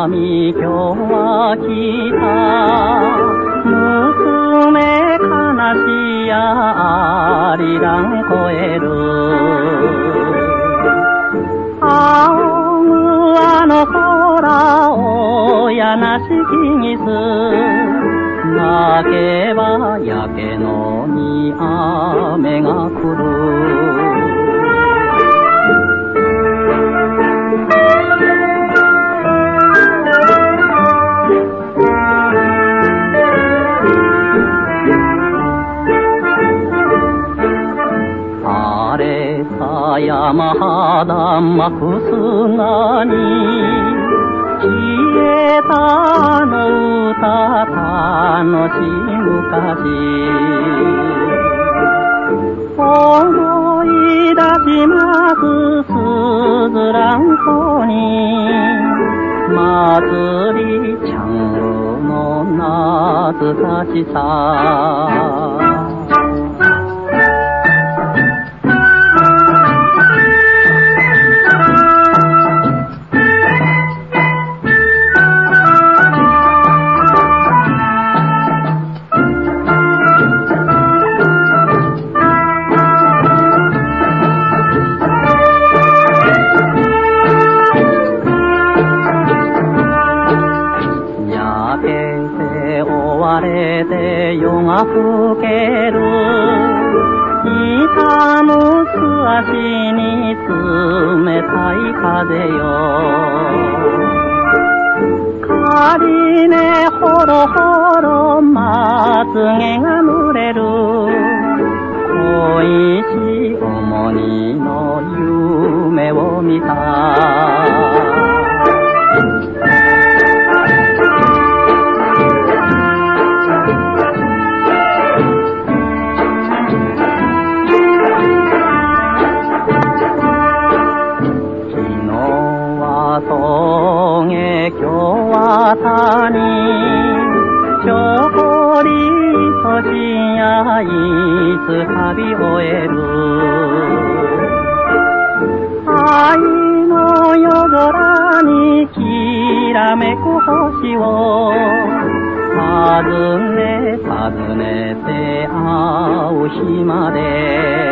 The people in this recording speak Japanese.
南今日は来た。娘悲しやりらん超える。仰ぐあの空をやなしきにす。泣けば焼けのに雨が降る。山肌まく砂に消えたの歌楽し昔思い出しますすずらんこに祭りちゃんの懐かしさ。追われて夜が更ける。痛む素足に冷たい風よ。仮ねほろほろまつげが濡れる。恋し重荷の夢を見た。は谷ちょこりと深夜いつ旅終える。愛の夜空にきらめく星を尋ね尋ねて会う日まで。